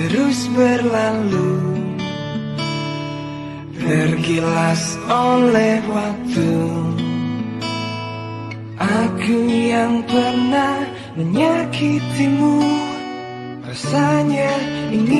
terus berlalu Tergilas oleh waktu Aku yang pernah menyakitimu Rasanya ini.